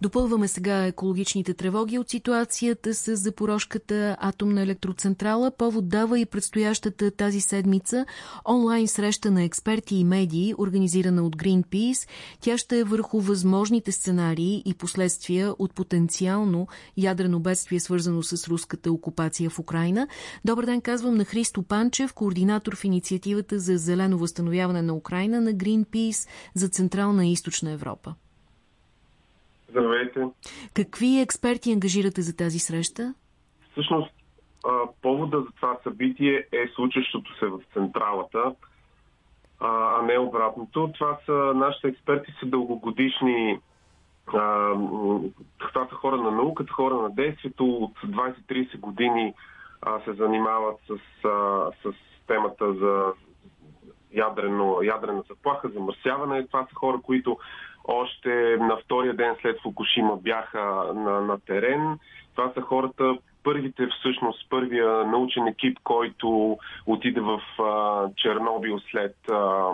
Допълваме сега екологичните тревоги от ситуацията с Запорожката атомна електроцентрала. Повод дава и предстоящата тази седмица онлайн среща на експерти и медии, организирана от Greenpeace. Тя ще е върху възможните сценарии и последствия от потенциално ядрено бедствие, свързано с руската окупация в Украина. Добър ден, казвам на Христо Панчев, координатор в инициативата за зелено възстановяване на Украина на Greenpeace за Централна и Източна Европа. Здравейте. Какви експерти ангажирате за тази среща? Всъщност, повода за това събитие е случващото се в централата, а не обратното. Това са, нашите експерти са дългогодишни това са хора на науката, хора на действието. От 20-30 години а, се занимават с, а, с темата за ядрено, ядрена заплаха, замърсяване. Това са хора, които още на втория ден след Фукушима бяха на, на терен. Това са хората, първите всъщност, първия научен екип, който отиде в а, Чернобил след, а,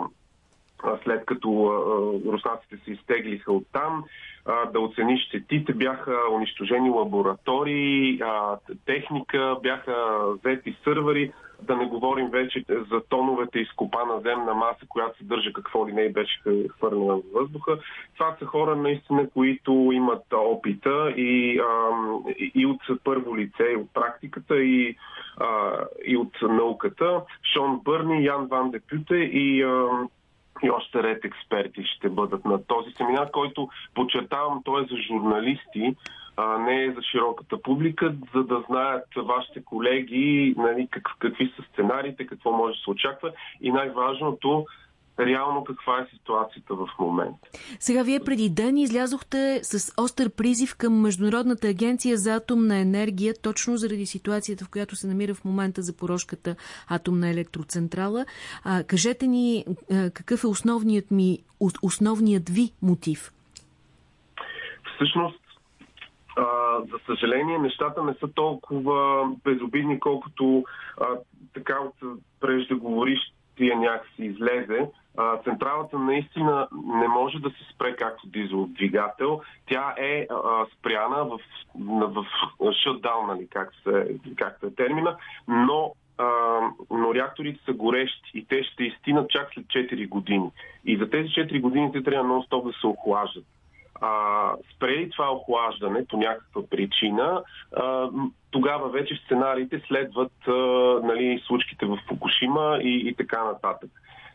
след като а, руснаците се изтеглиха от там, а, да оцени щетите, бяха унищожени лаборатории, а, техника, бяха взети сървъри. Да не говорим вече за тоновете изкопана земна маса, която съдържа какво ли не беше хвърлена в въздуха. Това са хора наистина, които имат опита и, а, и от първо лице, и от практиката, и, а, и от науката. Шон Бърни, Ян Ван Депюте и а, и още ред експерти ще бъдат на този семинар, който, подчертавам, той е за журналисти, а не е за широката публика, за да знаят вашите колеги нали, как, какви са сценариите, какво може да се очаква. И най-важното, реално каква е ситуацията в момента. Сега вие преди ден излязохте с остър призив към Международната агенция за атомна енергия, точно заради ситуацията, в която се намира в момента за Порошката атомна електроцентрала. А, кажете ни а, какъв е основният, ми, основният ви мотив? Всъщност, а, за съжаление, нещата не са толкова безобидни, колкото а, така от преждеговорищия някакси излезе. Централата наистина не може да се спре както дизел двигател. Тя е а, спряна в, в, шътдаун, нали, как се, е термина, но а, но реакторите са горещи и те ще изтинат чак след 4 години. И за тези 4 години те трябва нон-стоп да се охлаждат а, спрели това охлаждане по някаква причина, а, тогава вече сценариите следват а, нали, случките в Фукушима и, и така нататък.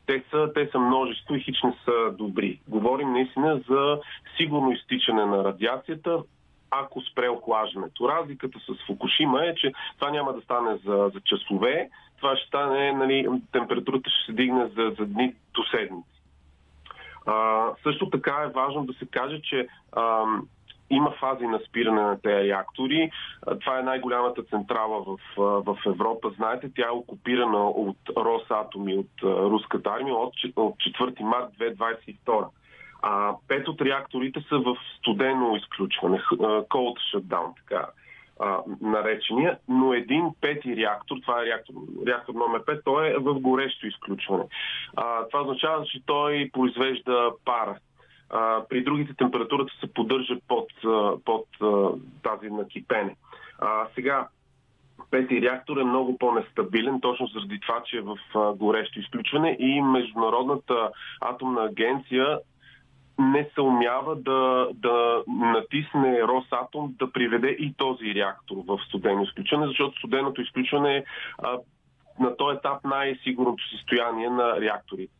Те са, те са множество и хич не са добри. Говорим наистина за сигурно изтичане на радиацията, ако спре охлаждането. Разликата с Фукушима е, че това няма да стане за, за часове, това ще стане, нали, температурата ще се дигне за, за дни до седмици. А, също така е важно да се каже, че а, има фази на спиране на тези реактори. Това е най-голямата централа в, в Европа. Знаете, тя е окупирана от Росатом и от руската армия от, от 4 март 2022. А пет от реакторите са в студено изключване, cold shutdown, така наречения, но един пети реактор, това е реактор, реактор номер 5, той е в горещо изключване. А, това означава, че той произвежда пара. А, при другите температурата се поддържа под, под тази на кипене. А, сега, пети реактор е много по-нестабилен, точно заради това, че е в горещо изключване и Международната атомна агенция не се умява да, да натисне Росатом да приведе и този реактор в студено изключване, защото студеното изключване е на този етап най-сигурното състояние на реакторите.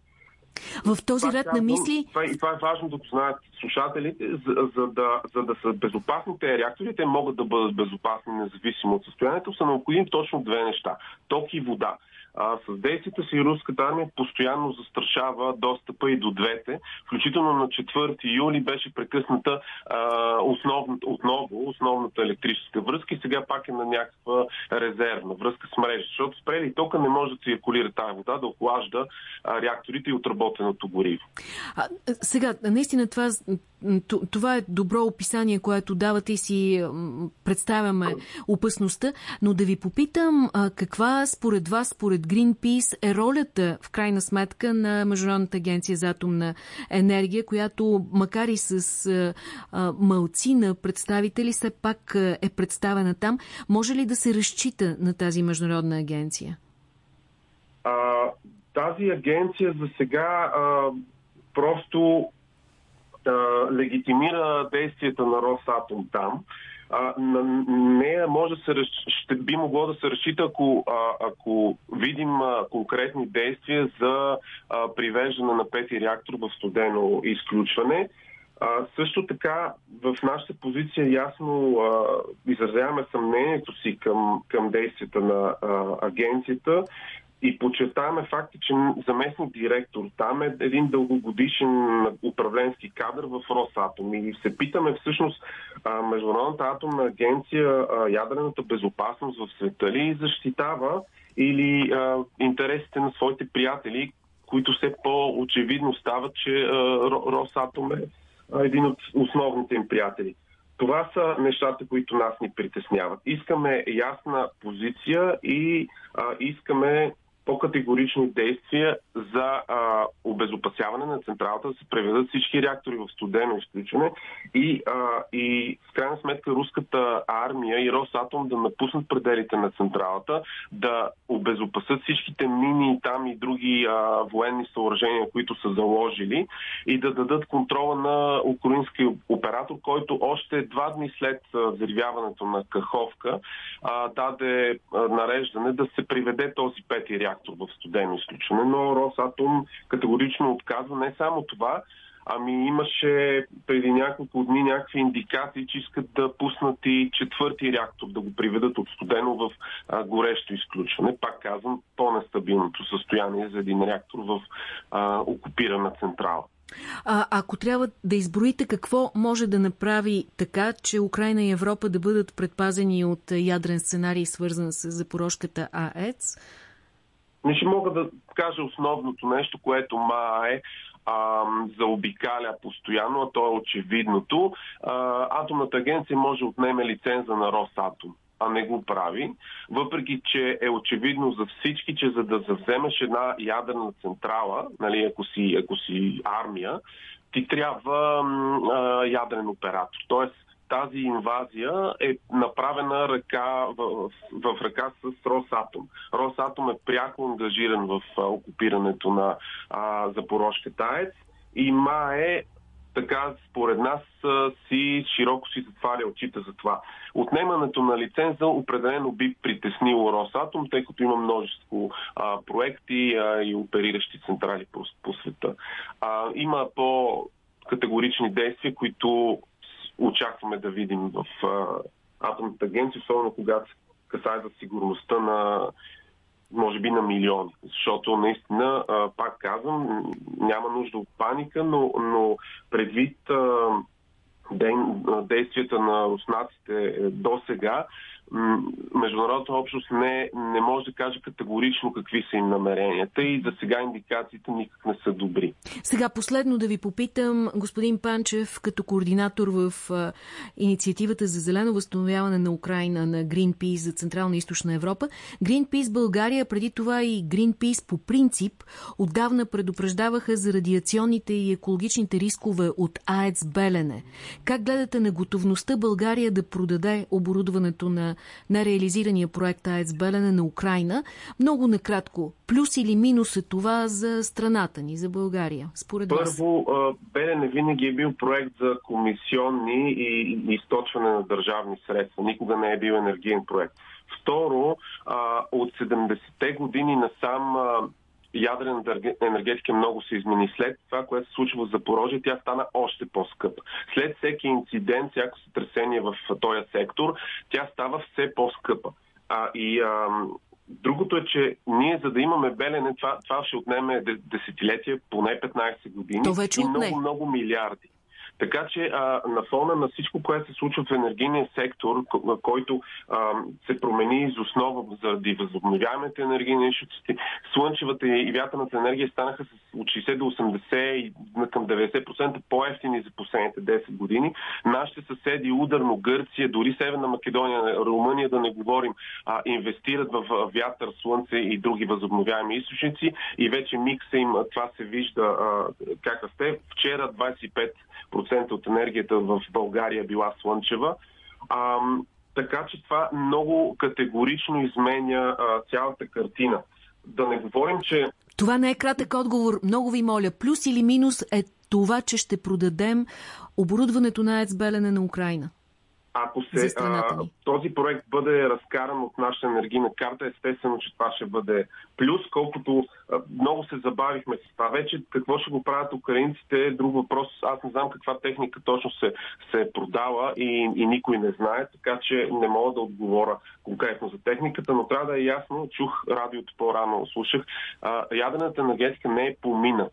В този това, ред на мисли... Това, и това е важно да го знаят слушателите, за, за, да, за да са безопасни тези реактори, те могат да бъдат безопасни независимо от състоянието, са необходими точно две неща. Ток и вода. С действията си руската армия постоянно застрашава достъпа и до двете. Включително на 4 юли беше прекъсната а, основна, отново основната електрическа връзка и сега пак е на някаква резервна връзка с мрежа. Защото спрели тока не може да циркулира тази вода, да охлажда а, реакторите и отработва преработеното гориво. А, сега, наистина това, това е добро описание, което давате и си представяме опасността, но да ви попитам каква според вас, според Greenpeace е ролята в крайна сметка на Международната агенция за атомна енергия, която макар и с а, мълци на представители, все пак е представена там. Може ли да се разчита на тази Международна агенция? А, тази агенция за сега а, просто а, легитимира действията на Росатом там. А, на нея може да се, ще би могло да се разчита, ако, а, ако видим а, конкретни действия за а, привеждане на пети реактор в студено изключване. А, също така в нашата позиция ясно а, изразяваме съмнението си към, към действията на а, агенцията и подчертаваме факта, че заместник директор там е един дългогодишен управленски кадър в Росатом. И се питаме всъщност Международната атомна агенция ядрената безопасност в света ли защитава или а, интересите на своите приятели, които все по-очевидно стават, че а, Росатом е един от основните им приятели. Това са нещата, които нас ни притесняват. Искаме ясна позиция и а, искаме по-категорични действия за а, обезопасяване на централата, да се преведат всички реактори в студено изключване и, а, и в крайна сметка руската армия и Росатом да напуснат пределите на централата, да обезопасят всичките мини там и други а, военни съоръжения, които са заложили и да дадат контрола на украински оператор, който още два дни след взривяването на Каховка а, даде а, нареждане да се приведе този пети реактор реактор в студено изключване, но Росатом категорично отказва не само това, Ами имаше преди няколко дни някакви индикации, че искат да пуснат и четвърти реактор, да го приведат от студено в а, горещо изключване. Пак казвам, по-нестабилното състояние за един реактор в а, окупирана централа. А, ако трябва да изброите какво може да направи така, че Украина и Европа да бъдат предпазени от ядрен сценарий, свързан с Запорожката АЕЦ, не ще мога да кажа основното нещо, което МАЕ заобикаля постоянно, а то е очевидното. А, Атомната агенция може отнеме лиценза на Росатом а не го прави, въпреки че е очевидно за всички, че за да завземеш една ядрена централа, нали, ако, си, ако си армия, ти трябва а, ядрен оператор. Тоест, тази инвазия е направена ръка в, в ръка с Росатом. Росатом е пряко ангажиран в а, окупирането на а, Запорожката АЕЦ и МАЕ така, според нас, си широко си затваря очите за това. Отнемането на лиценза определено би притеснило Росатом, тъй като има множество а, проекти а, и опериращи централи по, по света. А, има по-категорични действия, които очакваме да видим в атомната агенция, особено когато касае за сигурността на може би на милиони. Защото наистина, пак казвам, няма нужда от паника, но, но предвид действията на руснаците до сега, международната общност не, не може да каже категорично какви са им намеренията и за сега индикациите никак не са добри. Сега последно да ви попитам, господин Панчев, като координатор в а, инициативата за зелено възстановяване на Украина на Greenpeace за Централна и Източна Европа, Greenpeace България, преди това и Greenpeace по принцип, отдавна предупреждаваха за радиационните и екологичните рискове от АЕЦ Белене. Как гледате на готовността България да продаде оборудването на на реализирания проект АЕЦ Белене на Украина. Много накратко, плюс или минус е това за страната ни, за България, според Първо, вас? Белене винаги е бил проект за комисионни и източване на държавни средства. Никога не е бил енергиен проект. Второ, от 70-те години насам ядрената енергетика много се измени. След това, което се случва в Запорожие, тя стана още по-скъпа. След всеки инцидент, всяко сътресение в този сектор, тя става все по-скъпа. А, и а, другото е, че ние, за да имаме белене, това, това ще отнеме десетилетия, поне 15 години То вече и много, много милиарди. Така че а, на фона на всичко, което се случва в енергийния сектор, който а, се промени из основа заради възобновяемите енергийни източници, слънчевата и вятърната енергия станаха с от 60 до 80 и към 90% по-ефтини за последните 10 години. Нашите съседи, ударно Гърция, дори Северна Македония, Румъния, да не говорим, а, инвестират в вятър, слънце и други възобновяеми източници и вече микса им това се вижда а, как расте. Вчера 25% от енергията в България била слънчева. А, така че това много категорично изменя а, цялата картина. Да не говорим, че... Това не е кратък отговор. Много ви моля. Плюс или минус е това, че ще продадем оборудването на АЕЦ Белене на Украина? Ако се, а, този проект бъде разкаран от нашата енергийна карта, естествено, че това ще бъде плюс, колкото много се забавихме с това. Вече какво ще го правят украинците е друг въпрос. Аз не знам каква техника точно се, се е продала и, и никой не знае, така че не мога да отговоря конкретно за техниката, но трябва да е ясно, чух радиото по-рано, слушах, а, ядрената енергетика не е поминък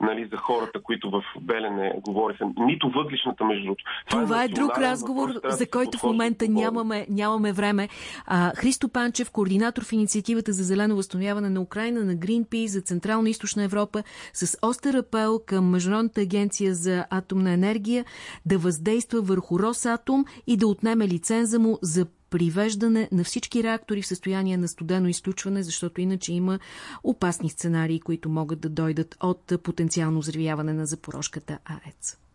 нали, за хората, които в Белене говориха. Нито въглишната, между другото. Това, Това е, е друг разговор, въпрос, за който в момента нямаме, нямаме време. А, Христо Панчев, координатор в инициативата за зелено възстановяване на Украина на Greenpeace за Централна и Източна Европа, с остър апел към Международната агенция за атомна енергия да въздейства върху Росатом и да отнеме лиценза му за привеждане на всички реактори в състояние на студено изключване, защото иначе има опасни сценарии, които могат да дойдат от потенциално взривяване на запорожката АЕЦ.